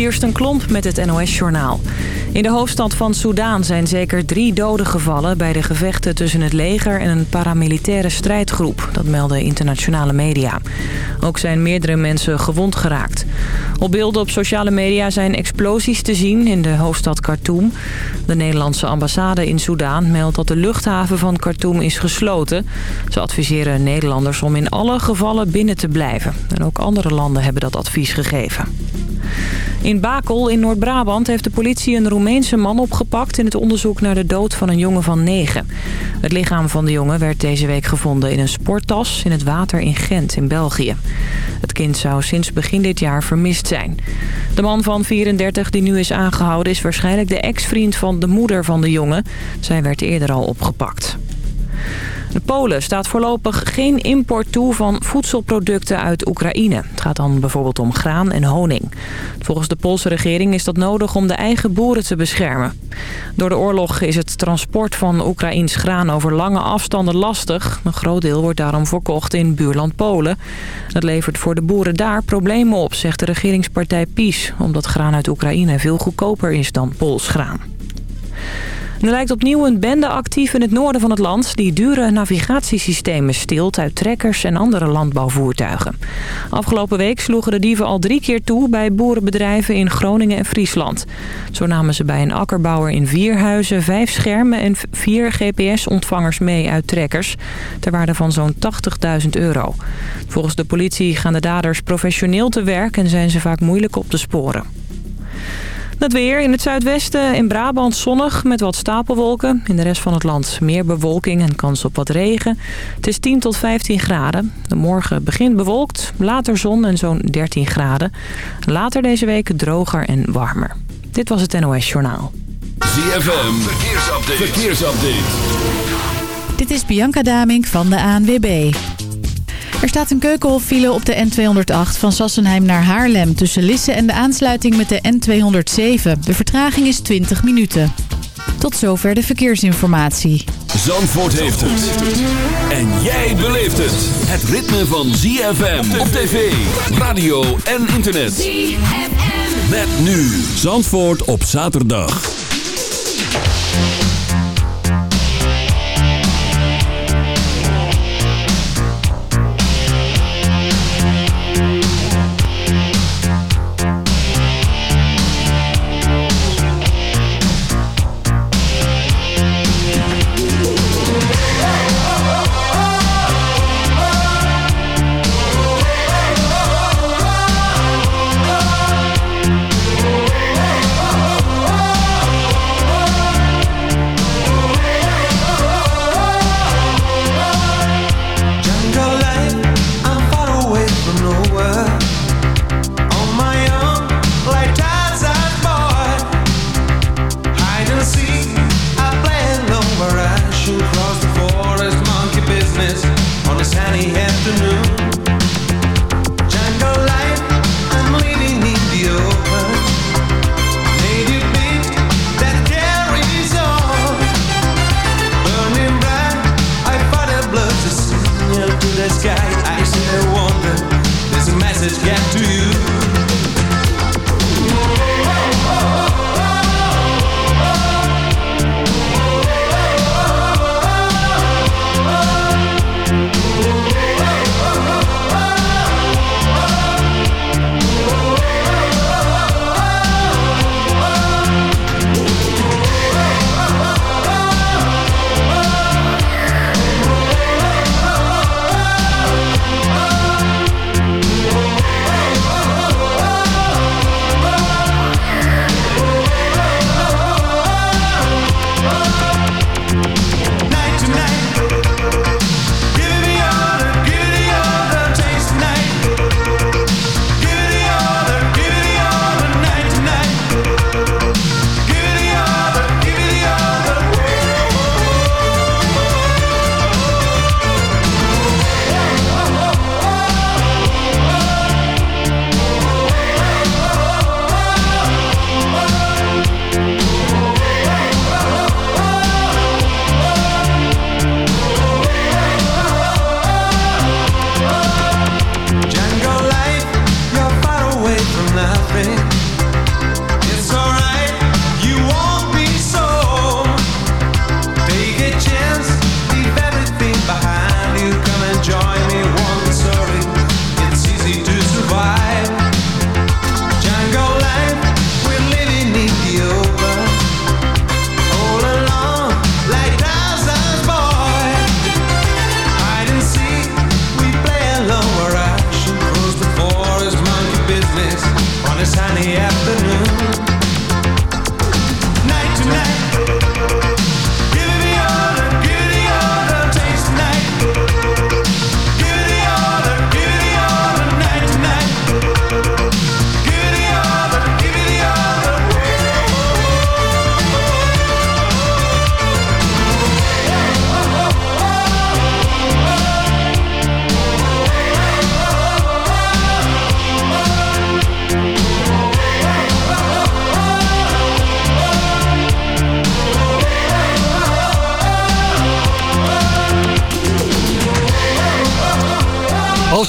Kirsten Klomp met het NOS-journaal. In de hoofdstad van Soudaan zijn zeker drie doden gevallen... bij de gevechten tussen het leger en een paramilitaire strijdgroep. Dat melden internationale media. Ook zijn meerdere mensen gewond geraakt. Op beelden op sociale media zijn explosies te zien in de hoofdstad Khartoum. De Nederlandse ambassade in Soudaan meldt dat de luchthaven van Khartoum is gesloten. Ze adviseren Nederlanders om in alle gevallen binnen te blijven. En ook andere landen hebben dat advies gegeven. In Bakel in Noord-Brabant heeft de politie een Roemeense man opgepakt... in het onderzoek naar de dood van een jongen van negen. Het lichaam van de jongen werd deze week gevonden in een sporttas... in het water in Gent in België. Het kind zou sinds begin dit jaar vermist zijn. De man van 34 die nu is aangehouden... is waarschijnlijk de ex-vriend van de moeder van de jongen. Zij werd eerder al opgepakt. De Polen staat voorlopig geen import toe van voedselproducten uit Oekraïne. Het gaat dan bijvoorbeeld om graan en honing. Volgens de Poolse regering is dat nodig om de eigen boeren te beschermen. Door de oorlog is het transport van Oekraïns graan over lange afstanden lastig. Een groot deel wordt daarom verkocht in buurland Polen. Dat levert voor de boeren daar problemen op, zegt de regeringspartij PiS... omdat graan uit Oekraïne veel goedkoper is dan Pools graan. Er lijkt opnieuw een bende actief in het noorden van het land... die dure navigatiesystemen stilt uit trekkers en andere landbouwvoertuigen. Afgelopen week sloegen de dieven al drie keer toe... bij boerenbedrijven in Groningen en Friesland. Zo namen ze bij een akkerbouwer in Vierhuizen... vijf schermen en vier GPS-ontvangers mee uit trekkers... ter waarde van zo'n 80.000 euro. Volgens de politie gaan de daders professioneel te werk... en zijn ze vaak moeilijk op te sporen. Het weer in het zuidwesten in Brabant zonnig met wat stapelwolken. In de rest van het land meer bewolking en kans op wat regen. Het is 10 tot 15 graden. De morgen begint bewolkt, later zon en zo'n 13 graden. Later deze week droger en warmer. Dit was het NOS Journaal. ZFM, verkeersupdate. verkeersupdate. Dit is Bianca Damink van de ANWB. Er staat een keukenhoffile op de N208 van Sassenheim naar Haarlem... tussen Lisse en de aansluiting met de N207. De vertraging is 20 minuten. Tot zover de verkeersinformatie. Zandvoort heeft het. En jij beleeft het. Het ritme van ZFM op tv, radio en internet. ZFM. Met nu Zandvoort op zaterdag.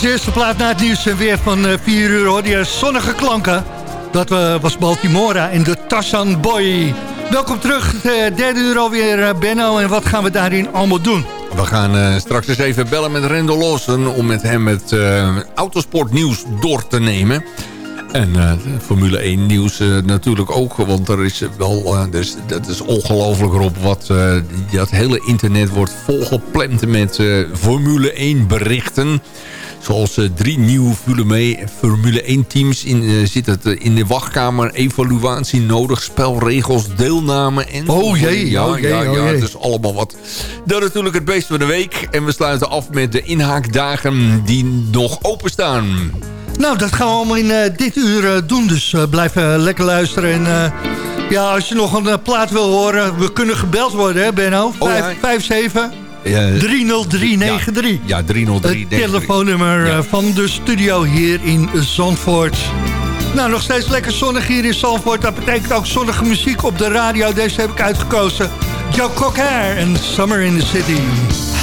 Als eerste plaat na het nieuws en weer van 4 uur hoorde je zonnige klanken. Dat eh, was Baltimora en de Tassan Boy. Welkom terug, de derde uur alweer, eh, Benno. En wat gaan we daarin allemaal doen? We gaan eh, straks eens even bellen met Rendel Lawson... om met hem het uh, autosportnieuws door te nemen. En Formule 1 nieuws natuurlijk ook. Want er is wel, dat is ongelooflijk Rob. Wat dat hele internet wordt volgeplemd met Formule 1 berichten. Zoals drie nieuwe Formule 1 teams in, zit het in de wachtkamer. Evaluatie nodig, spelregels, deelname. En oh jee, ja, oh jee, ja, oh ja, jee. het is allemaal wat. Dat natuurlijk het beest van de week. En we sluiten af met de inhaakdagen die nog openstaan. Nou, dat gaan we allemaal in uh, dit uur uh, doen. Dus uh, blijf lekker luisteren. En ja, als je nog een plaat wil horen... we kunnen gebeld worden, hè Benno? Oh, ja. 57 30393. Ja, ja 30393. Het telefoonnummer ja. van de studio hier in Zandvoort. Nou, nog steeds lekker zonnig hier in Zandvoort. Dat betekent ook zonnige muziek op de radio. Deze heb ik uitgekozen. Joe Cocker en Summer in the City.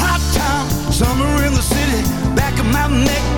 Hot town, summer in the city. Back of my neck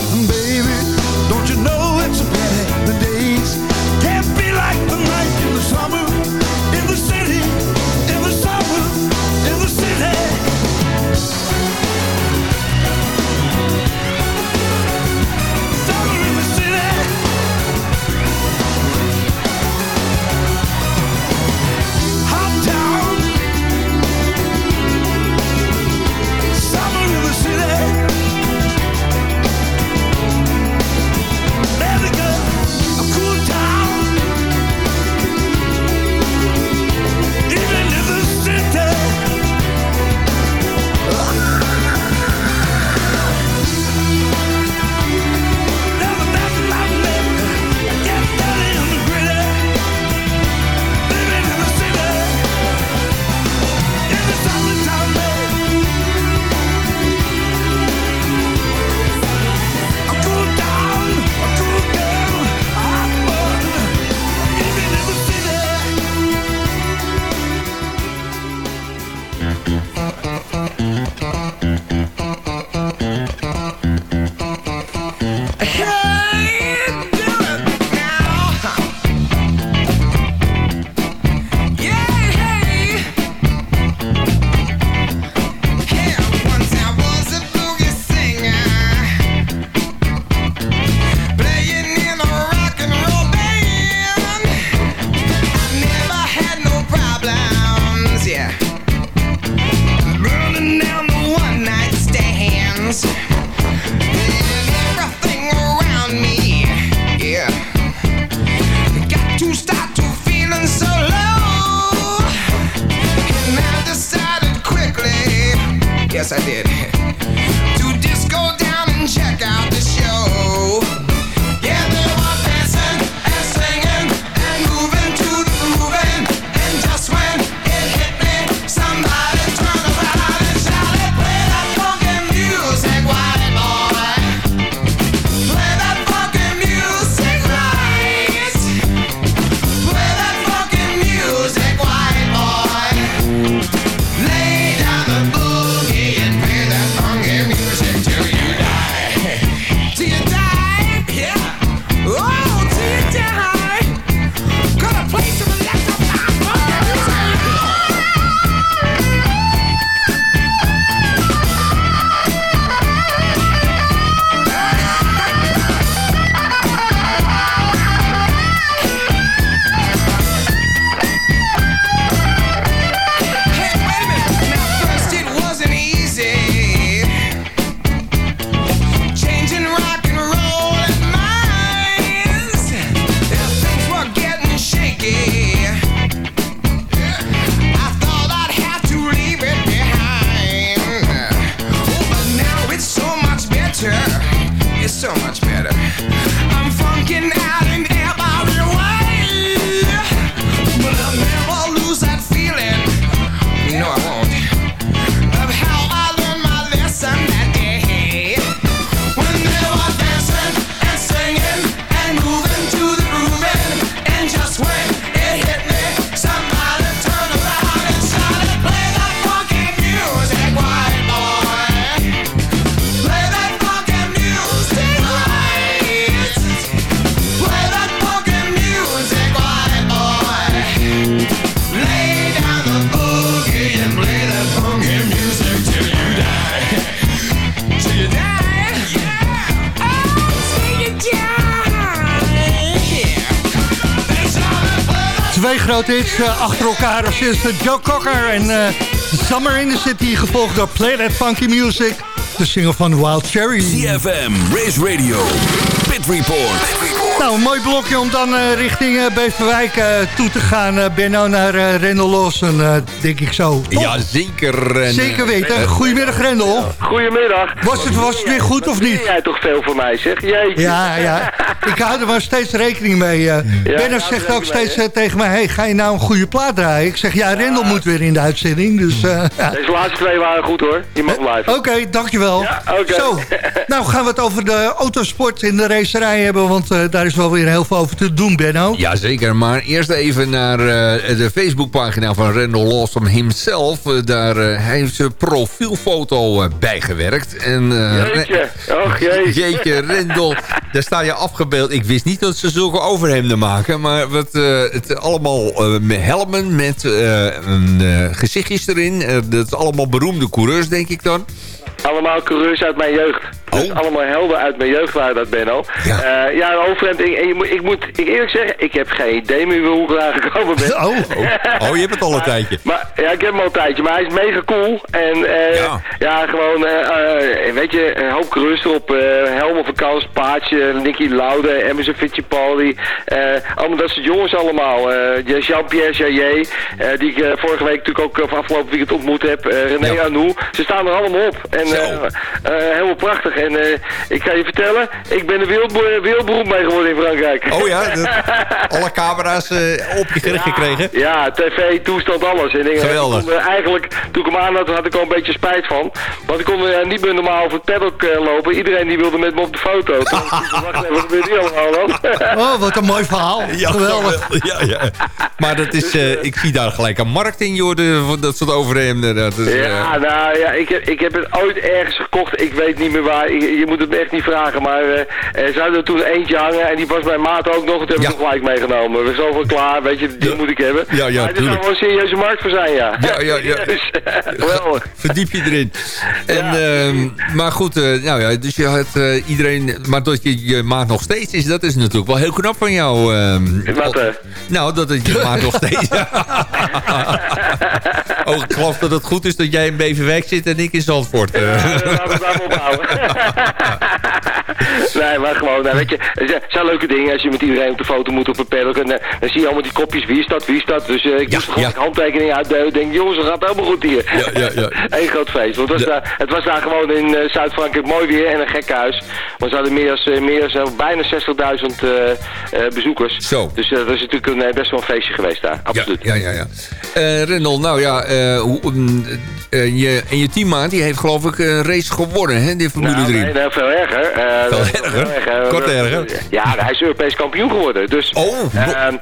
Eh, achter elkaar als eerste Joe Cocker en eh, Summer in the City, gevolgd door Play That Funky Music, de single van Wild Cherry. CFM, Race Radio, Pit Report. Nou, een mooi blokje om dan eh, richting eh, Beverwijk eh, toe te gaan. eh Benno naar uh, Rendel Lawson, eh, denk ik zo. Ja, zeker. En, Zeker weten. Goedemiddag Rendel. Goedemiddag. Was het, was het weer goed of niet? Jij toch veel voor mij, zeg? Jeetje. Ja, ja. Ik hou er maar steeds rekening mee. eh. Benno hou zegt ook steeds mee, tegen mij... Hey, ga je nou een goede plaat draaien? Ik zeg, ja, Rendel moet weer in de uitzending. Dus, eh, ja. Deze laatste twee waren goed hoor. Je mag blijven. Oké, dankjewel. Ja, oké. Zo, nou gaan we het over de autosport in de racerij hebben... want eh, daar is wel weer heel veel over te doen, Benno. Ja, zeker. Maar eerst even naar eh, de Facebookpagina van Randall Lawson himself. Eh, daar eh, hij heeft zijn profielfoto bijgewerkt. En, eh, Jeetje. Jeetje, Rendel, daar sta je afgebeeld. Ik wist niet dat ze zulke overhemden maken. Maar wat, eh, het allemaal met helmen met een gezichtjes erin. Dat is allemaal beroemde coureurs, denk ik dan. Allemaal coureurs uit mijn jeugd. Dus Oh. allemaal helden uit mijn jeugd waren dat, Benno. Ja. Ja, ja een overhemd. Ik, ik moet ik eerlijk zeggen, ik heb geen idee meer hoe ik eraan gekomen ben. Oh, Oh, je hebt het al een tijdje. Maar ja, ik heb hem al een tijdje, maar hij is mega cool. En eh, Ja. ja. gewoon, eh, weet je, een hoop coureurs erop. eh Helmo van Kans, Paatje, Nicky Laude, Emerson Fittipaldi. allemaal dat soort jongens allemaal. Jean-Pierre Jaillet, die ik vorige week natuurlijk ook of afgelopen weekend ontmoet heb. René Ja. Anou. Ze staan er allemaal op. En helemaal prachtig. En eh, ik ga je vertellen, ik ben er wereldbe wereldberoemd mee geworden in Frankrijk. Oh ja, dat- alle camera's eh, op je gericht gekregen. Ja, tv, toestand, alles. En ik, Geweldig. Ik kon, eh, eigenlijk, toen ik hem aan had, had ik al een beetje spijt van. Want ik kon eh, niet meer normaal over het paddock eh, lopen. Iedereen die wilde met me op de foto. Toen dacht ik, wat gebeurt hier allemaal dan? oh, wat een mooi verhaal. Geweldig. Ja, ja. Maar dat is, eh, ik zie daar gelijk een markt in, joh, de, van dat soort overhemden. Dat is, eh, Ja, nou ja, ik heb, ik heb het ooit ergens gekocht. Ik weet niet meer waar. Je, je moet het me echt niet vragen. Maar eh er zou er toen eentje hangen. En die was mijn maat ook nog. Toen heb ik Ja. hem gelijk meegenomen. We zijn zoveel klaar. Weet je, die Ja. moet ik hebben. Ja, ja, maar er zou wel een serieuze markt voor zijn, ja. Ja, ja, ja. Geweldig. Verdiep je erin. En, ehm, maar goed, eh, nou ja, dus je had eh, iedereen... Maar dat je je maat nog steeds is, dat is natuurlijk wel heel knap van jou. ehm. Wat, eh? Nou, dat het je maat nog steeds... ik geloof dat het goed is dat jij in Beverwijk zit en ik in Zandvoort. Ja, laten we het daarop houden. Nee, maar gewoon, nou, weet je, het zijn leuke dingen als je met iedereen op de foto moet op een paddock. En eh, dan zie je allemaal die kopjes, wie is dat, wie is dat. Dus eh, ik Ja, moest gewoon ja. handtekeningen uitdelen. Ik denk, jongens, dat gaat helemaal goed hier. Ja, ja, ja. Eén groot feest. Want het was, Ja. daar, het was daar gewoon in eh, Zuid-Frankrijk mooi weer en een gek huis. Want ze hadden meer dan meer dan bijna 60.000 eh, eh, bezoekers. Zo. Dus dat is natuurlijk een, best wel een feestje geweest daar, absoluut. Ja, ja, ja. Rendel, nou ja, hoe, mm, je, en je teammaat die heeft geloof ik een race gewonnen, hè, die Formule Nou, 3. nee, nee, veel erger. Veel veel erger? Kort erger? Ja, hij is Europees kampioen geworden. Dus, Oh, eh, eh,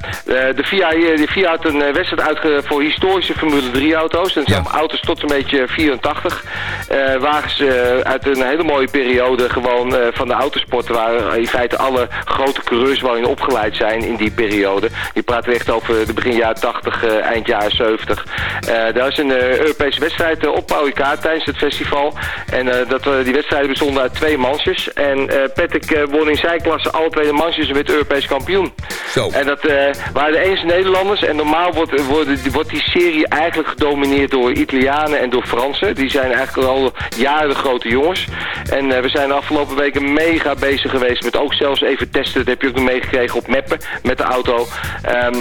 de, FIA, de FIA had een eh, wedstrijd uitge voor historische Formule 3 auto's. En zijn Ja. auto's tot een beetje 84. eh wagens eh, uit een hele mooie periode gewoon eh, van de autosport. Waar in feite alle grote coureurs wel in opgeleid zijn in die periode. Je praat echt over de begin jaren 80, eh, eind jaren 70. Eh, daar is een eh, Europese wedstrijd eh, op Pauwika tijdens het festival. En eh, dat, eh, die wedstrijden bestonden uit twee mansjes. En eh Eh, won in zijn klasse alle twee de mansjes en werd Europees kampioen. Zo. En dat eh, waren de enige Nederlanders. En normaal wordt, wordt, wordt die serie eigenlijk gedomineerd door Italianen en door Fransen. Die zijn eigenlijk al jaren de grote jongens. En eh, we zijn de afgelopen weken mega bezig geweest met ook zelfs even testen. Dat heb je ook nog meegekregen op Meppen met de auto. Ehm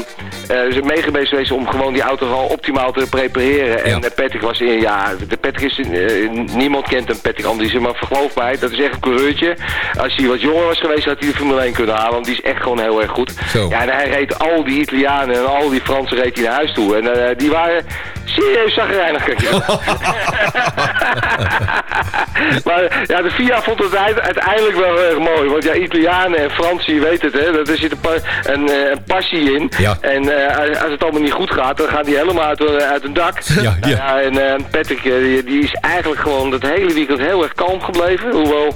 eh, we zijn mega bezig geweest om gewoon die auto gewoon optimaal te prepareren. En Ja. eh, Patrick was in, ja, de Patrick is, eh, niemand kent hem, Patrick Andriessen, maar geloof mij, dat is echt een coureurtje. Als hij wat jonger was geweest, had hij de Formule 1 kunnen halen, want die is echt gewoon heel erg goed. Zo. Ja, en hij reed al die Italianen en al die Fransen reed hij naar huis toe. En eh, die waren serieus zagrijnig. maar ja, de FIA vond het uite- uiteindelijk wel erg mooi. Want ja, Italianen en Fransen, je weet het, hè, er zit een, pa- een, eh, een passie in. Ja. En eh, als het allemaal niet goed gaat, dan gaan die helemaal uit, uit hun dak. Ja, ja. En eh, Patrick, die, die is eigenlijk gewoon het hele weekend heel erg kalm gebleven. Hoewel,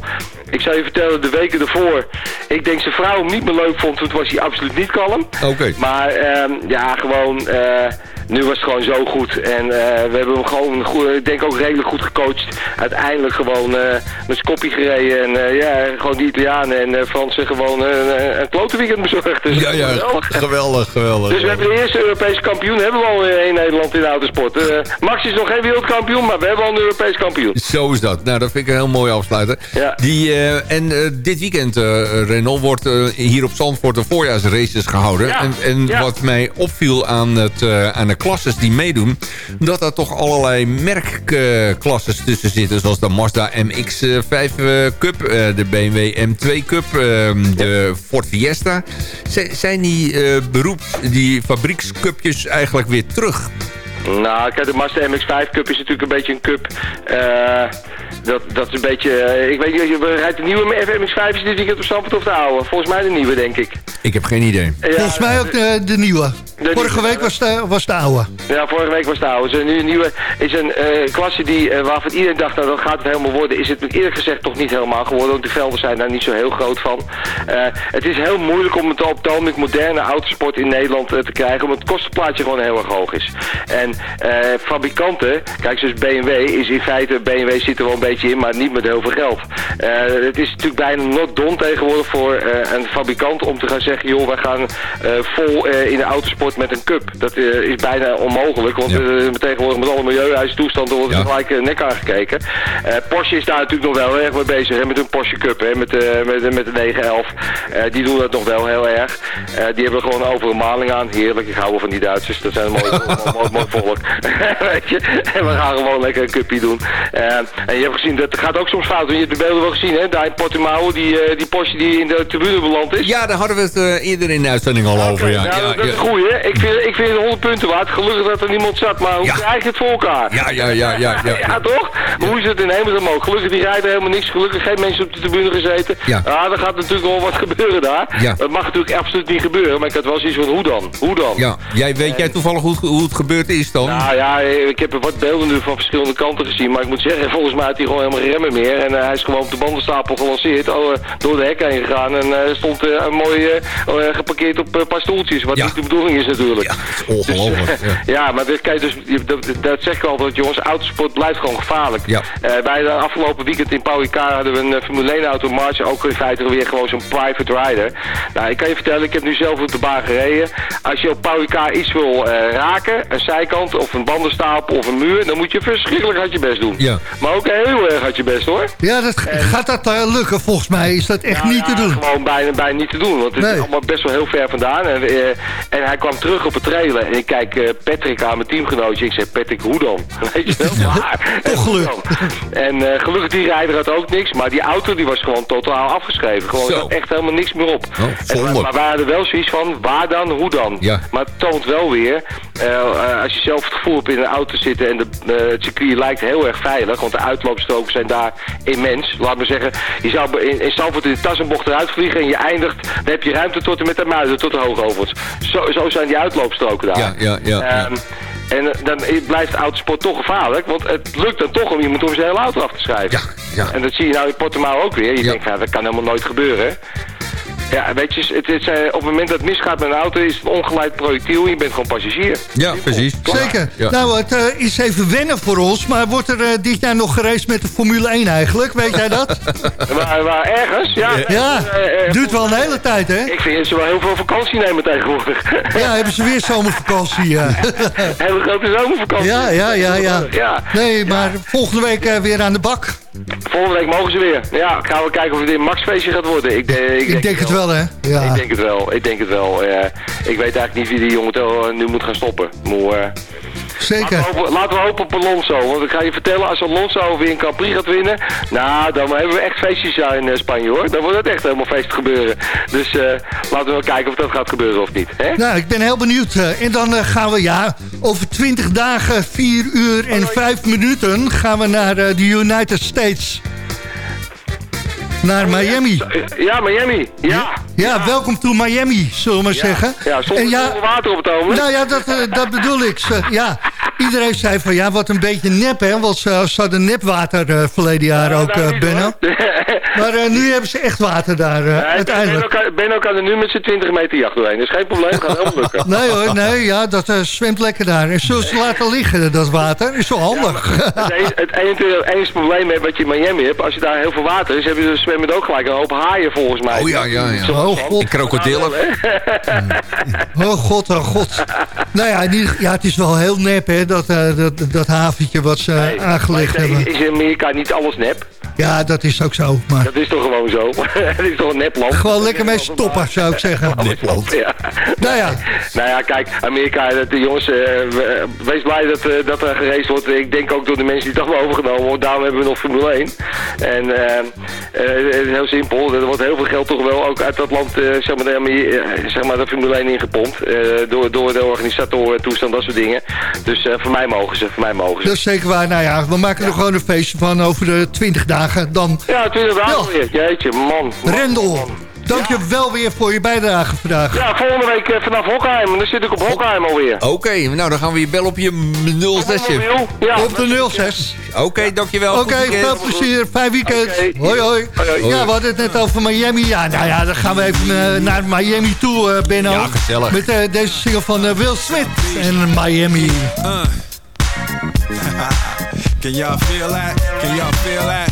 ik zou je vertellen, de weken ervoor, ik denk zijn vrouw hem niet meer leuk vond, toen was hij absoluut niet kalm. Oké. Maar ehm, ja, gewoon, eh, nu was het gewoon zo goed. En eh, we hebben hem gewoon, goed, ik denk ook redelijk goed gecoacht. Uiteindelijk gewoon eh met zijn koppie gereden. En eh, ja, gewoon die Italianen en Fransen gewoon een, een klote weekend bezorgd. Dus Ja, ja, geweldig. geweldig, geweldig. Dus we hebben de eerste Europese kampioen hebben we al in Nederland in de autosport. Max is nog geen wereldkampioen, maar we hebben al een Europees kampioen. Zo is dat. Nou, dat vind ik een heel mooi afsluiten. Ja. Die, en dit weekend, Renault, wordt hier op Zandvoort de voorjaarsraces gehouden. Ja. En, en Ja. wat mij opviel aan, het, aan de klasses die meedoen... dat er toch allerlei merkklasses tussen zitten. Zoals de Mazda MX-5 eh, Cup, eh, de BMW M2 Cup, eh, de Ford Fiesta. Zijn die beroep, die fabriekscupjes eigenlijk weer terug? Nou, kijk, de Mazda MX-5 Cup is natuurlijk een beetje een cup. Eh, dat, dat is een beetje... eh, ik weet niet, we rijdt de nieuwe MX-5 is dit weekend op Stamford of de oude? Volgens mij de nieuwe, denk ik. Ik heb geen idee. Ja, Volgens mij ook de, de nieuwe. Vorige week was de, was de oude. Ja, vorige week was het oude. Dus nu een nieuwe is een eh, klasse die, eh, waarvan iedereen dacht, nou dat gaat het helemaal worden. Is het eerlijk gezegd toch niet helemaal geworden, want de velden zijn daar niet zo heel groot van. Eh, het is heel moeilijk om het op het moderne autosport in Nederland eh, te krijgen, omdat het kostenplaatje gewoon heel erg hoog is. En eh, fabrikanten, kijk zoals BMW, is in feite, BMW zit er wel beetje in, maar niet met heel veel geld. Eh, het is natuurlijk bijna not done tegenwoordig voor eh, een fabrikant om te gaan zeggen, joh, wij gaan eh, vol in de autosport met een cup. Dat is bijna onmogelijk, want Ja. tegenwoordig met alle milieuhuistoestanden wordt er Ja. gelijk nek aangekeken. Porsche is daar natuurlijk nog wel heel erg mee bezig, hè, met hun Porsche Cup, hè, met, de met, met de 911. Eh, die doen dat nog wel heel erg. Die hebben gewoon over een maling aan. Heerlijk, ik hou wel van die Duitsers. Dat zijn een mooi, mooi, mooi, mooi volk. Weet je? En we gaan gewoon lekker een cupje doen. En je hebt gezien, dat gaat ook soms fout. Je hebt de beelden wel gezien, hè? Daar in Portimao, die, eh, die Porsche die in de tribune beland is. Ja, daar hadden we het eh, eerder in de uitzending al over. Ja, Nou, ja, dat, is goeie. hè. Ik vind, ik vind het 100 punten waard. Gelukkig dat er niemand zat, maar hoe krijg je het voor elkaar? Ja, ja, ja, ja, ja. Ja, toch? Hoe is het in hemelsnaam mogelijk? Gelukkig die rijden helemaal niks. Gelukkig geen mensen op de tribune gezeten. Ja. Ah, er gaat natuurlijk wel wat gebeuren daar. Ja. Dat mag natuurlijk absoluut niet gebeuren. Maar ik had wel zoiets van, hoe dan? Hoe dan? Ja, jij, weet jij toevallig hoe, het- hoe het gebeurd is dan? Nou ja, ik heb wat beelden nu van verschillende kanten gezien. Maar ik moet zeggen, volgens mij had hij gewoon helemaal remmen meer. En eh, hij is gewoon op de bandenstapel gelanceerd. Eh, door de hek heen gegaan. En eh, stond mooi geparkeerd op een paar stoeltjes. Wat Ja. niet de bedoeling is natuurlijk. Ja, is ongelooflijk. Dus, ja. ja, maar dit, kijk, dus, dat, dat zeg ik altijd, jongens. Autosport blijft gewoon gevaarlijk. Ja. Bij de afgelopen weekend in Paul Ricard hadden we een Formule 1 auto March. Ook in feite weer gewoon zo'n private rider. Nou, ik kan je vertellen, ik heb nu zelf op de baan gereden. Als je op Paul Ricard iets wil raken, een zijkant of een bandenstapel of een muur, dan moet je verschrikkelijk hard je best doen. Ja. Maar ook heel heel erg uit je best hoor. Ja, dat, gaat dat eh, lukken? Volgens mij is dat echt Nou niet te doen. Gewoon bijna, bijna niet te doen, want het Nee. is allemaal best wel heel ver vandaan. En, eh, en hij kwam terug op het trailer en ik kijk eh, Patrick aan mijn teamgenootje. Ik zeg, Patrick, hoe dan? Weet je wel? Waar? En Toch hoe gelukt. dan? En eh, gelukkig die rijder had ook niks, maar die auto die was gewoon totaal afgeschreven. Gewoon echt helemaal niks meer op. Oh, En maar, maar wij hadden wel zoiets van, waar dan, hoe dan? Ja. Maar het toont wel weer, als je zelf het gevoel hebt in een auto zitten en de, het circuit lijkt heel erg veilig, want de uitloopstroken zijn daar immens. Laat me zeggen, je zou in, in Stamford in de tassenbocht eruit vliegen en je eindigt, dan heb je ruimte tot en met de muiden, tot de hoogovens. Zo, zo zijn die uitloopstroken daar. Ja, ja, ja, ja. Ehm, en eh, dan blijft autosport toch gevaarlijk, want het lukt dan toch om iemand om zijn hele auto af te schrijven. Ja, ja. En dat zie je nou in Portimao ook weer. Je Ja. denkt, van, dat kan helemaal nooit gebeuren. Ja, weet je, het is, eh, op het moment dat het misgaat met een auto is het een ongeleid projectiel en je bent gewoon passagier. Ja, precies. Zeker. Ja. Nou, het eh, is even wennen voor ons. Maar wordt er eh, dit jaar nog gereisd met de Formule 1 eigenlijk? Weet jij dat? waar, waar ergens, ja. Ja, duurt wel een hele tijd, hè? Ik vind dat ze wel heel veel vakantie nemen tegenwoordig. Ja, hebben ze weer zomervakantie. Ja, Hele grote zomervakantie. ja, ja, ja. ja. Ja. Nee, maar volgende week weer aan de bak. Volgende week mogen ze weer. Ja, gaan we kijken of het een maxfeestje gaat worden. Ik, de- ik, Ik denk het wel, hè? Ik Ja. denk het wel, ik denk het wel. Ik weet eigenlijk niet wie die jongen tel- nu moet gaan stoppen. Maar, eh, laten, Zeker. we hopen, laten we hopen op Alonso. Want ik ga je vertellen, als Alonso weer een Prix gaat winnen... Nou, dan hebben we echt feestjes in eh, Spanje hoor. Dan wordt het echt helemaal feest gebeuren. Dus eh, laten we wel kijken of dat gaat gebeuren of niet. Hè? Nou, ik ben heel benieuwd. eh, En dan gaan we, ja, over 20 dagen, 4 uur en 5 minuten... gaan we naar de United States. Naar Miami. Ja, Miami. Ja. Ja, welkom to Miami, zullen we maar zeggen. Ja, zonder, En ja, water op het ogenblik. nou ja, dat, eh, dat bedoel ik. Ja, iedereen zei van ja, wat een beetje nep, hè. Want ze, ze hadden nepwater eh, verleden jaar ook, niet, Benno. Maar eh, nu hebben ze echt water daar, eh, Nee, uiteindelijk. Benno kan, er nu met zijn 20 meter jacht doorheen. Dat is geen probleem, gaat helemaal lukken. Nee hoor, nee, ja, dat eh, zwemt lekker daar. En zullen ze laten liggen, dat water? Is wel handig. Het, een- het enige, enige probleem met wat je in Miami hebt, als je daar heel veel water is, heb je dus zwemmen ook gelijk een hoop haaien volgens mij. Oh ja, ja, ja. Oh god, En krokodillen. oh god, oh god. Nou ja, ja, het is wel heel nep, hè, dat, eh, dat, dat haventje wat ze Nee, aangelegd hebben. Is in Amerika niet alles nep? Ja, dat is ook zo. Maar Dat is toch gewoon zo? Het is toch een nepland? gewoon lekker mee stoppen, zou ik zeggen. Ja. Nou ja, Nou ja, kijk, Amerika, de jongens, eh, we- wees blij dat, eh, dat er gereisd wordt. Ik denk ook door de mensen die toch wel overgenomen worden. Daarom hebben we nog Formule 1. En eh, eh, het heel simpel, er wordt heel veel geld toch wel ook uit dat land, eh, zeg, maar, de, eh, zeg maar, de Formule 1 ingepompt. eh, door, door de organisatoren, toestand, dat soort dingen. Dus eh, voor mij mogen ze, voor mij mogen ze. dat is zeker waar. Nou ja, we maken er gewoon een feestje van over de 20 dagen. Dan Ja, 20 dagen Ja. weer. Jeetje, man. man, Rendel. man. Dank je wel weer voor je bijdrage vandaag. Ja, volgende week eh, vanaf Hockheim. Dan zit ik op Hockheim alweer. Oké, nou dan gaan we je bellen op je 06. Mobiel. Ja. Op de 06. Oké, dankjewel. Oké, veel plezier. Fijn weekend. Hoi, hoi. Hoi, hoi. Ja, we hadden het net over Miami. Ja, nou ja, dan gaan we even eh, naar Miami toe, eh, Benno. Ja, gezellig. Met deze single van Will Smith en Miami. Uh. Can y'all feel that? Can y'all feel that?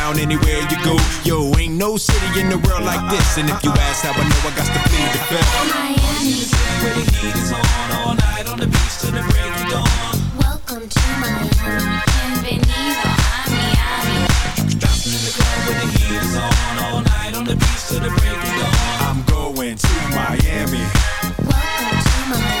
anywhere you go. Yo, ain't no city in the world like this. And if you ask how I know, I got to plead the fifth. Miami. Where the heat is on all night on the beach till the break of dawn. Welcome to Miami. Bienvenido a Miami. Bouncing in the club where the heat is on all night on the beach till the break of dawn. I'm going to Miami. Welcome to Miami.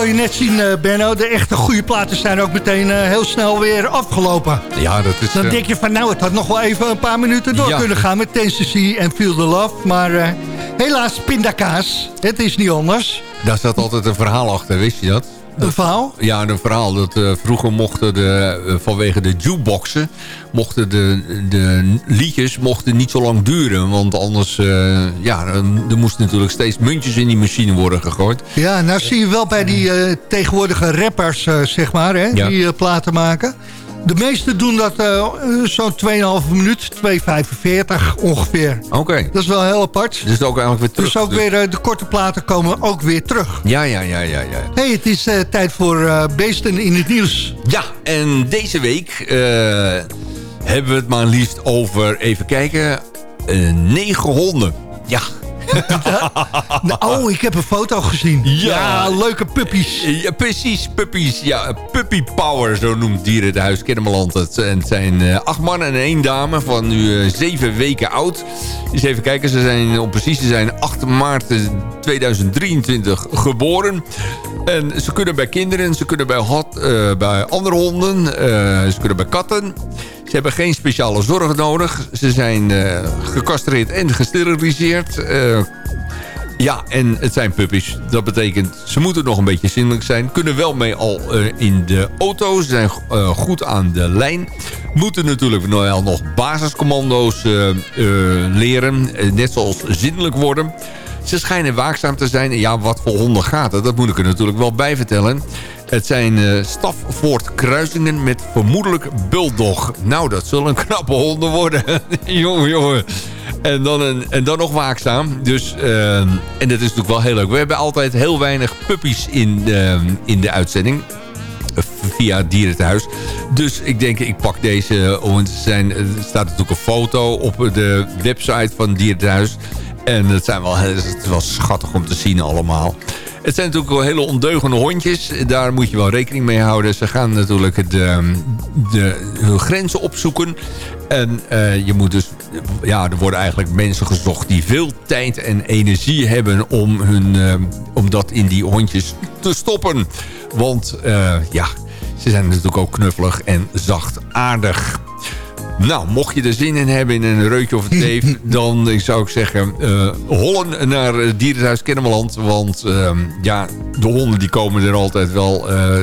Zal je net zien, eh, Benno. De echte goede platen zijn ook meteen eh, heel snel weer afgelopen. Ja, dat is... Dan eh, denk je van, nou, het had nog wel even een paar minuten door Ja. kunnen gaan met Tennessee en Feel the Love. Maar helaas, pindakaas. Het is niet anders. Daar zat altijd een verhaal achter, wist je dat? Een verhaal? Ja, een verhaal. Dat eh, vroeger mochten de, eh, vanwege de jukeboxen... mochten de, de liedjes mochten niet zo lang duren. Want anders, eh, ja, er moesten natuurlijk steeds muntjes in die machine worden gegooid. Ja, nou zie je wel bij die tegenwoordige rappers, zeg maar, hè, Ja. die platen maken. De meesten doen dat eh, zo'n 2,5 minuut, 2,45 ongeveer. Oké. Dat is wel heel apart. Dus ook eigenlijk weer terug. Dus ook weer eh, de korte platen komen ook weer terug. Ja, ja, ja, ja, ja. hey, het is eh, tijd voor beesten in het nieuws. Ja, en deze week hebben we het maar liefst over, even kijken, negen honden. Ja. Nou, oh, ik heb een foto gezien. Ja. leuke puppies. Ja, precies, puppies. Ja, Puppy Power, zo noemt Dieren het Huis Kennemerland het. Zijn eh, acht mannen en één dame van nu eh, zeven weken oud. Dus even kijken, ze zijn om precies te zijn 8 maart eh, 2023 geboren. En ze kunnen bij kinderen, ze kunnen bij, hot, eh, bij andere honden, eh, ze kunnen bij katten. Ze hebben geen speciale zorg nodig. Ze zijn eh, gecastreerd en gesteriliseerd. Eh, ja, en het zijn puppies. Dat betekent, ze moeten nog een beetje zindelijk zijn. Kunnen wel mee al eh, in de auto. Ze zijn goed aan de lijn. Moeten natuurlijk wel nog basiscommando's leren. Net zoals zindelijk worden. Ze schijnen waakzaam te zijn. Ja, wat voor honden gaat het? Dat moet ik er natuurlijk wel bij vertellen. Het zijn eh Stafvoort-kruisingen met vermoedelijk bulldog. Nou, dat zullen knappe honden worden. jongen, jongen. En dan, een, en dan nog waakzaam. Dus, eh, en dat is natuurlijk wel heel leuk. We hebben altijd heel weinig puppies in, de in de uitzending. Eh, Via het. Dus ik denk, ik pak deze. Want er, zijn, er staat natuurlijk een foto op de website van het dierentehuis. En het, zijn wel, het schattig om te zien allemaal. Het zijn natuurlijk wel hele ondeugende hondjes. Daar moet je wel rekening mee houden. Ze gaan natuurlijk de, de, hun grenzen opzoeken. En eh, je moet dus... Ja, er worden eigenlijk mensen gezocht die veel tijd en energie hebben... om, hun, eh, om dat in die hondjes te stoppen. Want eh, ja, ze zijn natuurlijk ook knuffelig en zachtaardig. Nou, mocht je er zin in hebben in een reutje of een teef... dan zou ik zeggen, eh, hollen naar het Dierenhuis Kennemerland. Want eh, ja, de honden die komen er altijd wel eh,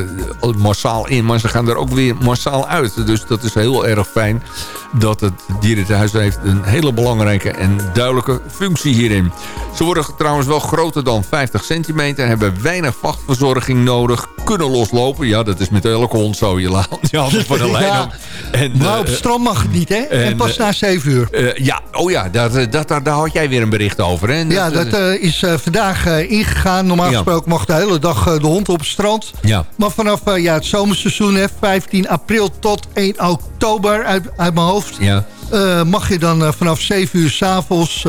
massaal in. Maar ze gaan er ook weer massaal uit. Dus dat is heel erg fijn dat het Dierenhuis heeft een hele belangrijke en duidelijke functie hierin. Ze worden trouwens wel groter dan 50 centimeter, hebben weinig vachtverzorging nodig, kunnen loslopen. Ja, dat is met elke hond zo. Je laat je handen van de lijn Ja. En, Maar eh, op strand mag het niet, hè? En, en, pas eh, na 7 uur. eh, ja, oh ja, dat, eh, dat, daar, daar had jij weer een bericht over. Hè? Ja, dat is vandaag ingegaan. Normaal Ja. gesproken mag de hele dag de hond op het strand. Ja. Maar vanaf ja, het zomerseizoen, hè, 15 april tot 1 oktober uit, uit mijn hoofd... Ja. mag je dan vanaf 7 uur s'avonds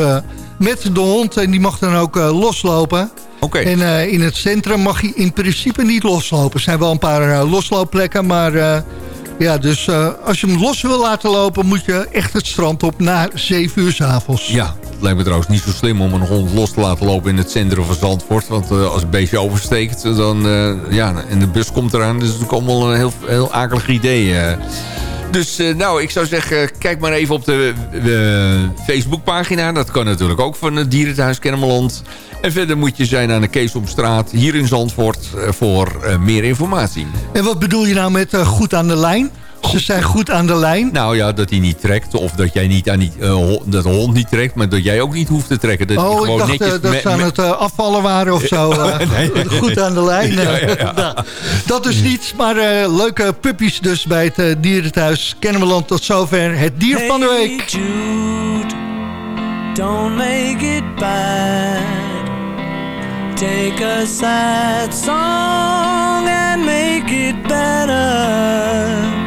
met de hond... en die mag dan ook loslopen. Oké. En in het centrum mag hij in principe niet loslopen. Er zijn wel een paar losloopplekken, maar... ja, dus eh, als je hem los wil laten lopen... moet je echt het strand op na 7 uur s'avonds. Ja, het lijkt me trouwens niet zo slim om een hond los te laten lopen in het centrum van Zandvoort. Want eh, als een beestje oversteekt, dan, eh, ja, en de bus komt eraan. Dus dat is natuurlijk allemaal een heel, heel akelig idee. Dus eh, nou, ik zou zeggen, kijk maar even op de, de Facebookpagina. Dat kan natuurlijk ook van het Dierenthuis Kennemerland. En verder moet je zijn aan de Keesomstraat hier in Zandvoort eh, voor eh, meer informatie. En wat bedoel je nou met goed aan de lijn? Ze zijn goed aan de lijn. Nou ja, dat hij niet trekt. Of dat jij niet aan die, eh, dat de hond niet trekt. Maar dat jij ook niet hoeft te trekken. Dat hij Oh, ik gewoon dacht netjes eh, dat ze aan het eh, afvallen waren of zo. Goed aan de lijn. Ja, ja, ja. Nou, dat is niet, maar eh, leuke puppies dus bij het dierenthuis Kennemerland. Tot zover het dier van de week. Hey Jude, don't make it bad. Take a sad song and make it better.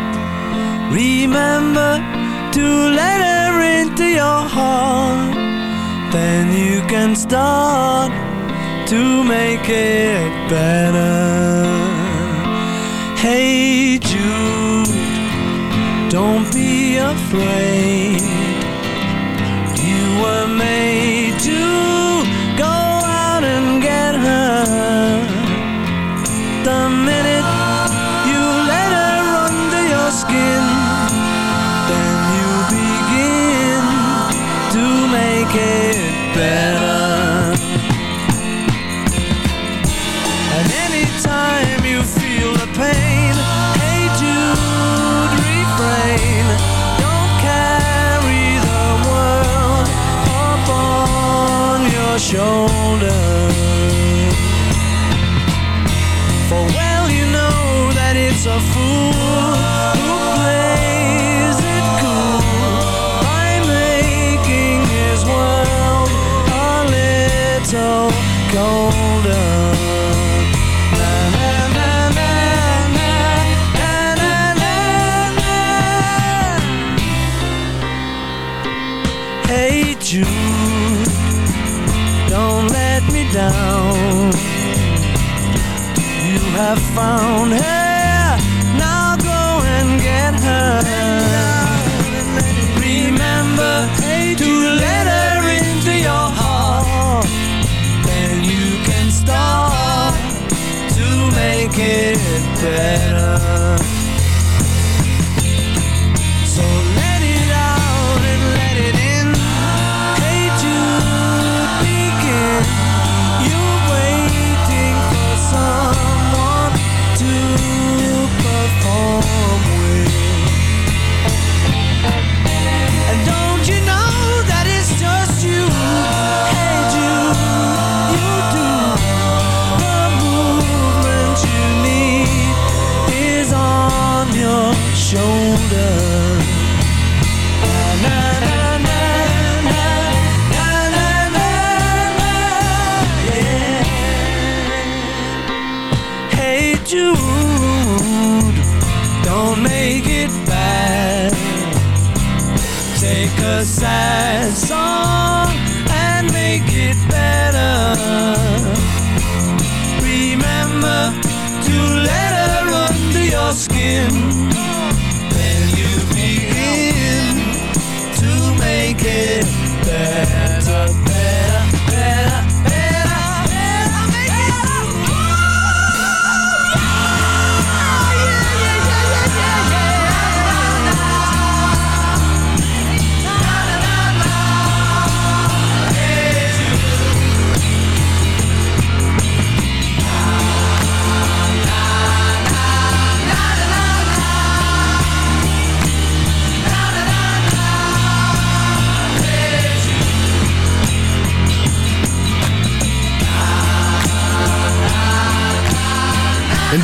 Remember to let her into your heart. Then you can start to make it better. Hey Jude, don't be afraid. You were made found her, now go and get her. Remember to let her into your heart. Then you can start to make it better.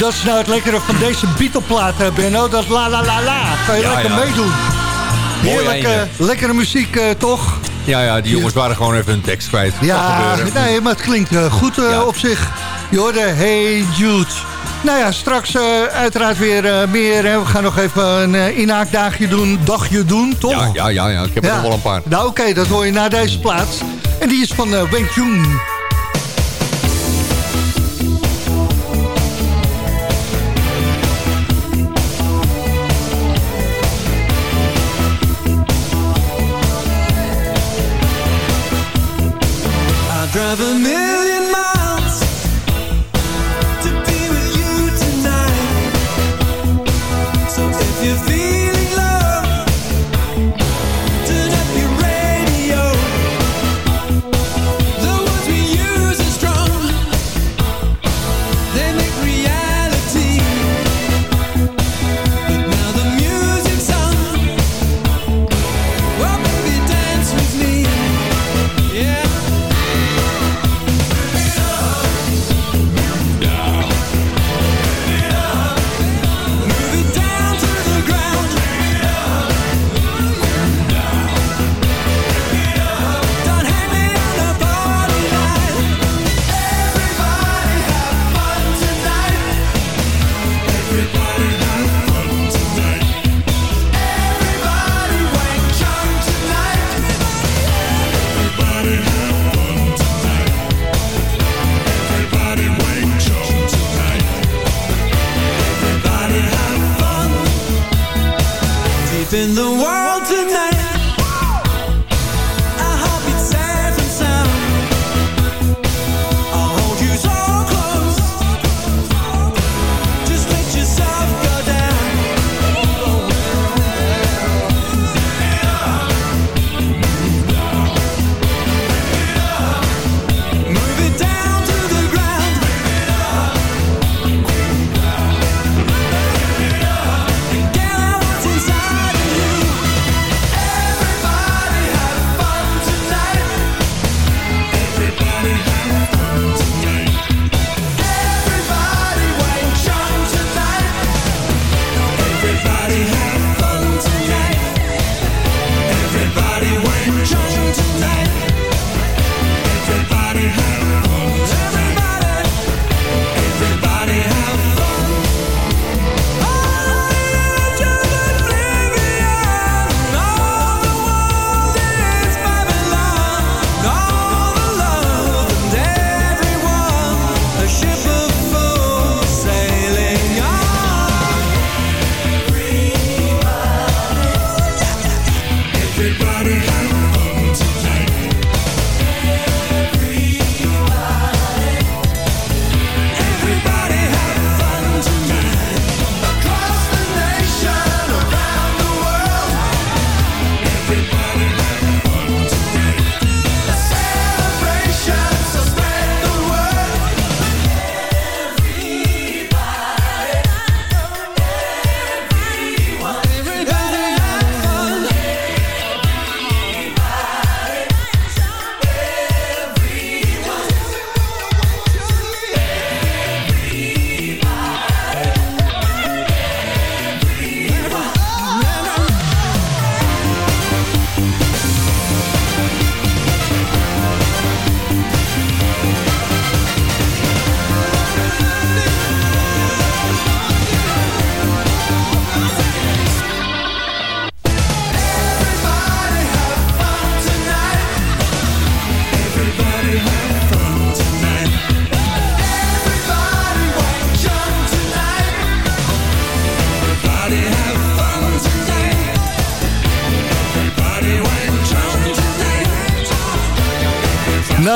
Dat is nou het lekkere van deze Beatle-plaat, eh, Benno. Dat la la la la. Kan je Ja, lekker ja. meedoen. Heerlijk, einde. eh, lekkere muziek, eh, toch? Ja, ja, die jongens waren gewoon even hun tekst kwijt. Ja, nee, maar het klinkt goed Ja. op zich. Je hoorde Hey Jude. Nou ja, straks uiteraard weer meer. Hè. We gaan nog even een inhaakdagje doen, dagje doen, toch? Ja, ja, ja, ja, ik heb er nog wel een paar. Nou oké, dat hoor je na deze plaats. En die is van uh, Weng of a million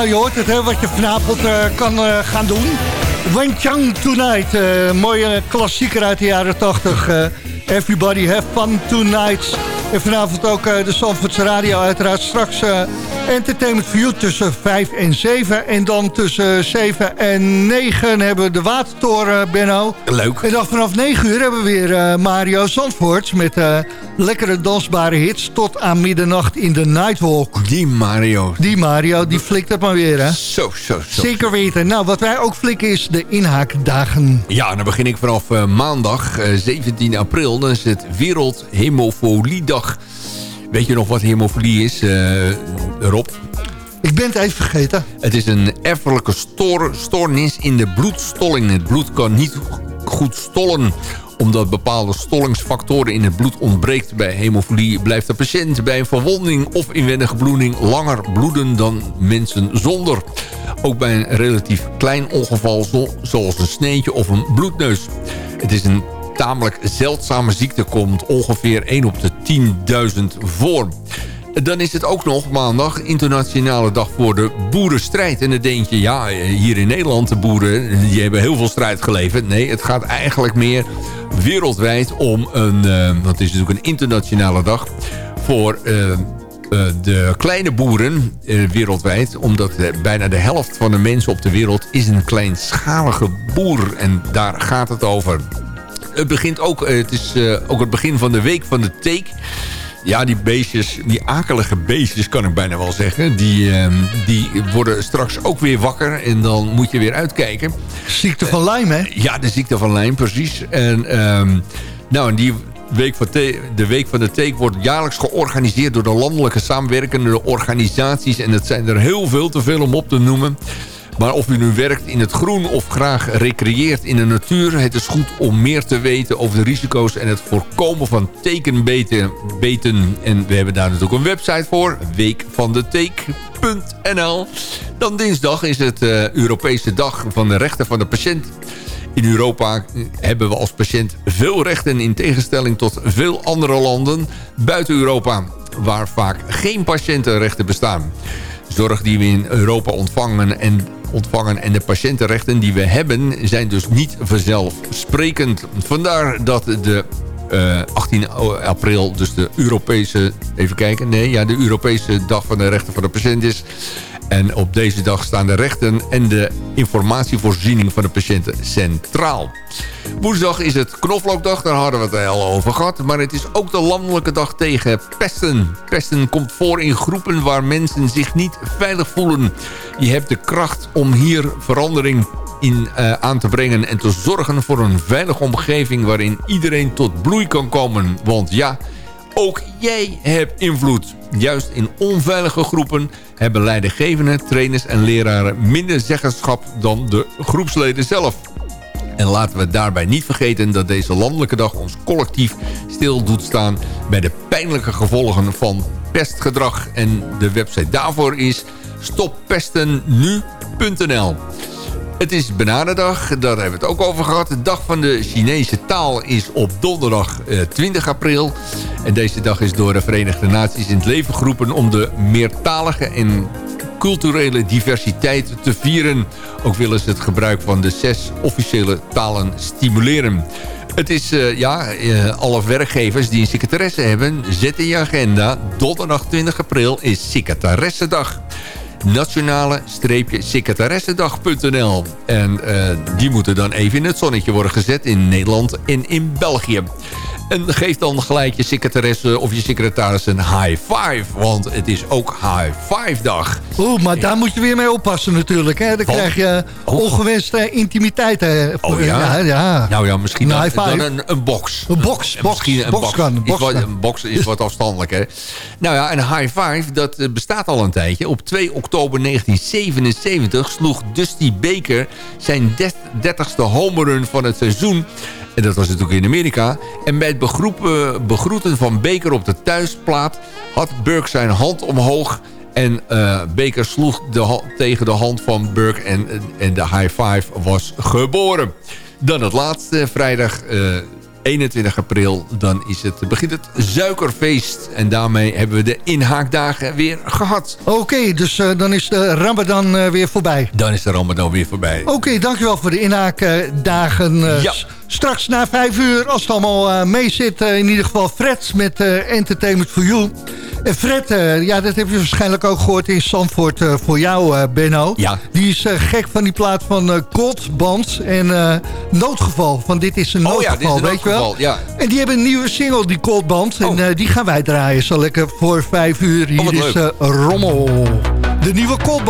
Nou, je hoort het, hè, wat je vanavond eh, kan eh, gaan doen. Wenchang Tonight, eh, mooie klassieker uit de jaren 80. eh, everybody have fun tonight. En vanavond ook de Zandvoortse Radio uiteraard. Straks Entertainment You tussen 5 en 7. En dan tussen 7 en 9 hebben we de Watertoren, Benno. Leuk. En dan vanaf 9 uur hebben we weer eh, Mario Zandvoort... met eh, lekkere dansbare hits tot aan middernacht in de Nightwalk. Die Mario. Die Mario, die flikt het maar weer, hè? Zo, zo, zo. Zeker weten. Nou, wat wij ook flikken is de inhaakdagen. Ja, dan begin ik vanaf eh, maandag eh, 17 april. Dan is het Wereldhemofiliedag. Weet je nog wat hemofilie is, eh, Rob? Ik ben het even vergeten. Het is een erfelijke stoor, stoornis in de bloedstolling. Het bloed kan niet goed stollen omdat bepaalde stollingsfactoren in het bloed ontbreekt. Bij hemofilie blijft de patiënt bij een verwonding of inwendige bloeding langer bloeden dan mensen zonder. Ook bij een relatief klein ongeval zo- zoals een sneetje of een bloedneus. Het is een tamelijk zeldzame ziekte, komt ongeveer 1 op de 10.000 voor. Dan is het ook nog maandag internationale dag voor de boerenstrijd. En dan denk je, ja, hier in Nederland, de boeren, die hebben heel veel strijd geleverd. Nee, het gaat eigenlijk meer wereldwijd om een, het is natuurlijk een internationale dag, voor eh, eh, de kleine boeren wereldwijd. Omdat bijna de helft van de mensen op de wereld is een kleinschalige boer. En daar gaat het over. Het begint ook, eh, het is eh, ook het begin van de week van de teek. Ja, die beestjes, die akelige beestjes kan ik bijna wel zeggen. Die, ehm, die worden straks ook weer wakker en dan moet je weer uitkijken. Ziekte van Lyme, hè? Ja, de ziekte van Lyme, precies. En ehm, nou, en die week van de Week van de Teek wordt jaarlijks georganiseerd... door de landelijke samenwerkende organisaties. En het zijn er heel veel te veel om op te noemen. Maar of u nu werkt in het groen of graag recreëert in de natuur... het is goed om meer te weten over de risico's... en het voorkomen van tekenbeten. Beten. En we hebben daar natuurlijk een website voor. weekvandeteek.nl Dan dinsdag is het eh, Europese dag van de rechten van de patiënt. In Europa hebben we als patiënt veel rechten... in tegenstelling tot veel andere landen buiten Europa... waar vaak geen patiëntenrechten bestaan. Zorg die we in Europa ontvangen en, ontvangen en de patiëntenrechten die we hebben... zijn dus niet vanzelfsprekend. Vandaar dat de eh, 18 april dus de Europese... Even kijken, nee, ja, de Europese Dag van de Rechten van de Patiënt is... En op deze dag staan de rechten en de informatievoorziening van de patiënten centraal. Woensdag is het knoflookdag, daar hadden we het al over gehad. Maar het is ook de landelijke dag tegen pesten. Pesten komt voor in groepen waar mensen zich niet veilig voelen. Je hebt de kracht om hier verandering in eh, aan te brengen... en te zorgen voor een veilige omgeving waarin iedereen tot bloei kan komen. Want ja... Ook jij hebt invloed. Juist in onveilige groepen hebben leidinggevenden, trainers en leraren minder zeggenschap dan de groepsleden zelf. En laten we daarbij niet vergeten dat deze landelijke dag ons collectief stil doet staan bij de pijnlijke gevolgen van pestgedrag. En de website daarvoor is stoppestennu.nl. Het is Benadendag, daar hebben we het ook over gehad. De dag van de Chinese taal is op donderdag eh, 20 april. En deze dag is door de Verenigde Naties in het leven geroepen... om de meertalige en culturele diversiteit te vieren. Ook willen ze het gebruik van de zes officiële talen stimuleren. Het is, eh, ja, eh, alle werkgevers die een secretaresse hebben... zet in je agenda. Donderdag 20 april is Secretaressendag nationale-secretaressendag.nl. En eh, die moeten dan even in het zonnetje worden gezet in Nederland en in België. En geef dan gelijk je secretaresse of je secretaris een high five. Want het is ook high five dag. Oeh, maar daar moet je weer mee oppassen natuurlijk. Hè? Dan Want- krijg je Oh. ongewenste intimiteit. hè. Oh ja? ja, ja. Nou ja, misschien Een dan, een, een box. Een box, En box, misschien een box box. kan, box wat-. Een box is wat afstandelijk, hè. Nou ja, een high five, dat eh, bestaat al een tijdje. Op 2 oktober 1977 sloeg Dusty Baker zijn 30ste homerun van het seizoen. En dat was natuurlijk in Amerika. En bij het begroep, eh, begroeten van Baker op de thuisplaat... had Burke zijn hand omhoog... En eh, Baker sloeg de tegen de hand van Burke en, en de high five was geboren. Dan het laatste, vrijdag eh, 21 april, dan is het, begint het suikerfeest. En daarmee hebben we de inhaakdagen weer gehad. Oké, dus eh, dan is de Ramadan eh, weer voorbij. Dan is de Ramadan weer voorbij. Oké, dankjewel voor de inhaakdagen. eh, Ja. Straks na vijf uur, als het allemaal eh, mee zit, eh, in ieder geval Fred met eh, Entertainment for You. En Fred, ja, dat heb je waarschijnlijk ook gehoord in Zandvoort voor jou, Benno. Ja. Die is gek van die plaat van eh Cold Band en Noodgeval. Van dit is een Oh ja, noodgeval, dit is een weet je wel? ja. En die hebben een nieuwe single, die Cold Band. En Oh. eh, die gaan wij draaien zo lekker voor vijf uur. Hier wat is Rommel. De nieuwe Cold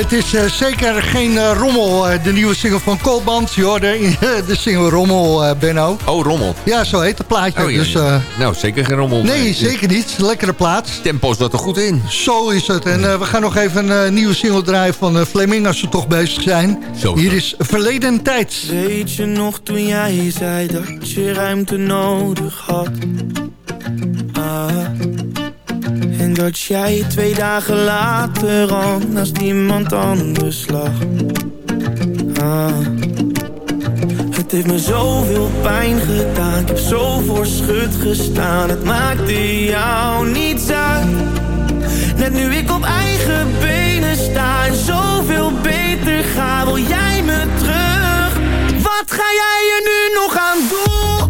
Het is eh, zeker geen eh, rommel, eh, de nieuwe single van Coldband. Je hoorde de single Rommel, Benno. Oh, rommel. Ja, zo heet het plaatje. Oh, ja, dus, ja. eh, nou, zeker geen rommel. nee, zeker niet. Lekkere plaats. Tempo zat er goed in. Zo is het. En we gaan nog even een nieuwe single draaien van Fleming... als we toch bezig zijn. Zo. Hier is Verleden Tijd. Weet je nog toen jij zei dat je ruimte nodig had? Ah. Dat jij twee dagen later al naast iemand anders lag. Ah. Het heeft me zoveel pijn gedaan, ik heb zo voor schut gestaan. Het maakte jou niets uit. Net nu ik op eigen benen sta en zoveel beter ga, wil jij me terug? Wat ga jij er nu nog aan doen?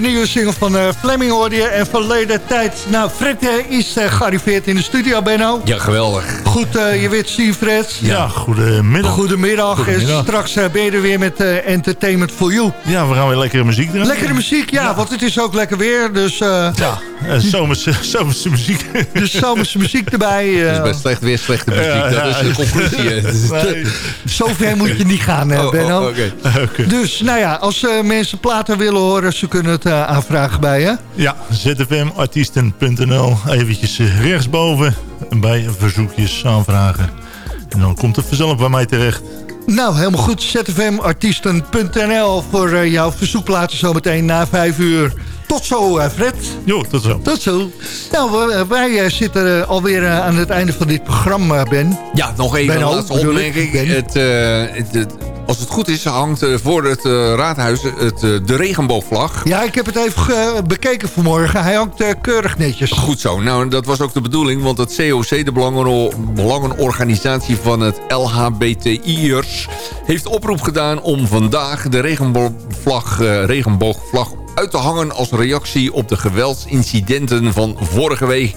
De nieuwe single van eh Fleming hoorde en verleden tijd. Nou, Fred is eh, gearriveerd in de studio, Benno. Ja, geweldig. Goed, eh, je weet zien, Fred. Ja, goedemiddag. Goedemiddag. Goedemiddag. En straks eh, ben je er weer met eh, Entertainment for You. Ja, we gaan weer lekkere muziek draaien. Lekkere muziek, ja, want het is ook lekker weer. Dus eh Ja, zomerse, zomerse muziek. dus zomerse muziek erbij. Het is best slecht weer, slechte muziek. Ja, dat ja. is de conclusie. Nee. Zover moet je niet gaan, eh, Oh, oh, Benno. oké. Oké. Dus, nou ja, als eh, mensen platen willen horen, ze kunnen het eh, aanvragen bij je. Ja, zfmartiesten.nl. Eventjes rechtsboven bij verzoekjes aanvragen. En dan komt het vanzelf bij mij terecht. Nou, helemaal goed. zfmartiesten.nl voor eh, jouw verzoekplaten zometeen na vijf uur. Tot zo, eh, Fred. Jo, tot zo. Tot zo. Nou, we- wij eh, zitten eh, alweer eh, aan het einde van dit programma, Ben. Ja, nog even Benno, een laatste opmerking. Ben. Het, eh, het- het- als het goed is, hangt eh, voor het eh, raadhuis het, eh, de regenboogvlag. Ja, ik heb het even bekeken vanmorgen. Hij hangt keurig netjes. Goed zo. Nou, dat was ook de bedoeling, want het COC, de belangen- belangenorganisatie van het LHBTI'ers, heeft oproep gedaan om vandaag de regenboogvlag, regenboogvlag uit te hangen als reactie op de geweldsincidenten van vorige week.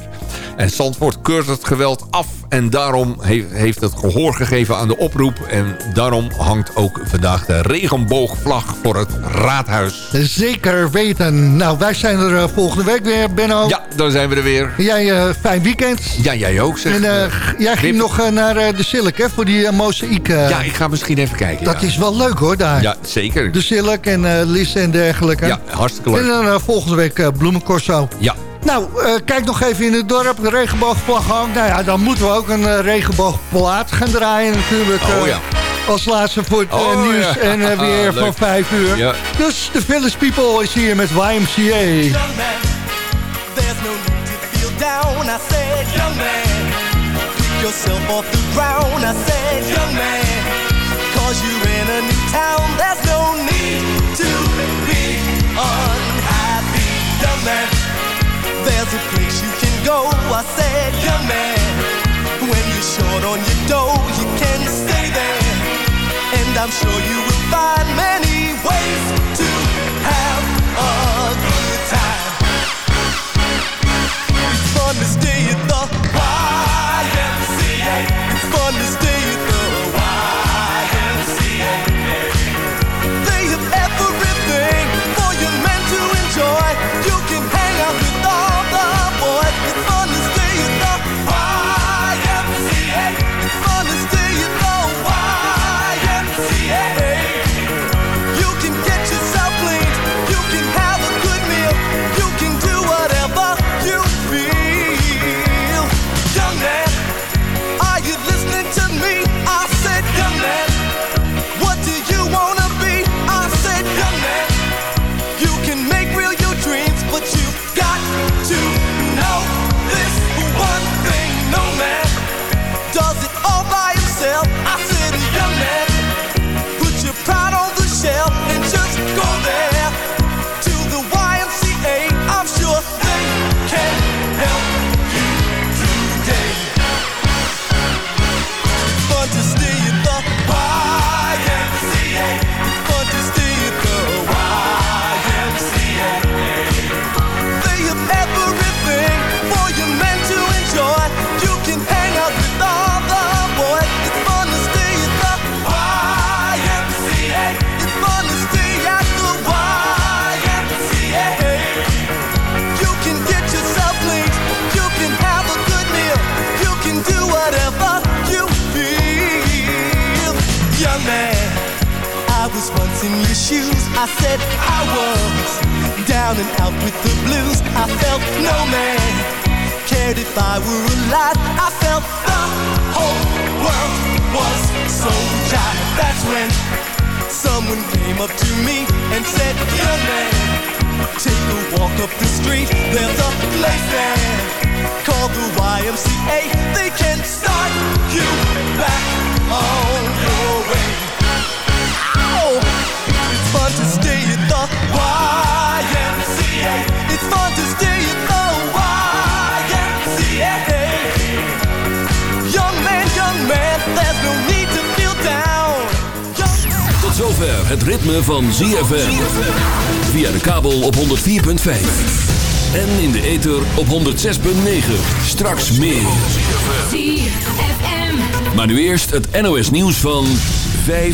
En Zandvoort keurt het geweld af en daarom heeft, het gehoor gegeven aan de oproep. En daarom hangt ook vandaag de regenboogvlag voor het raadhuis. Zeker weten. Nou, wij zijn er eh, volgende week weer, Benno. Ja, dan zijn we er weer. Jij, eh, fijn weekend. Ja, jij ook zeg. En eh, jij ging Wip. nog naar de Silk, hè, voor die uh, mozaïek. Ja, ik ga misschien even kijken. dat ja. is wel leuk, hoor, daar. Ja, zeker. De Silk en Lis en dergelijke. Ja, hartstikke En leuk. dan eh, volgende week bloemencorso. Ja, Nou, eh, kijk nog even in het dorp. De regenboogvlag hangt. Nou ja, dan moeten we ook een eh, regenboogplaat gaan draaien natuurlijk. Oh eh, ja. Als laatste voor het Oh, nieuws ja. en eh, weer Leuk. van vijf uur. Ja. Dus de Village People is hier met YMCA. Young man, there's no need to feel down. I said, young man, pick yourself off the ground. I said, young man, cause you're in a new town. There's no need to be unhappy. Young man, there's a place you can go. I said, young man, when you're short on your dough, you can stay there. And I'm sure you will find many ways to have a good time. It's fun to stay at the I said I was down and out with the blues. I felt no man cared if I were alive. I felt the whole world was so dry. That's when someone came up to me and said, Young man, take a walk up the street. There's a place there called the YMCA. They can start you back on your way. Fun to stay at the YMCA. It's fun to stay at the YMCA. Young man, young man, there's no need to feel down. Tot zover het ritme van ZFM. Via de kabel op 104.5. En in de ether op 106.9. Straks meer. Maar nu eerst het NOS nieuws van 5.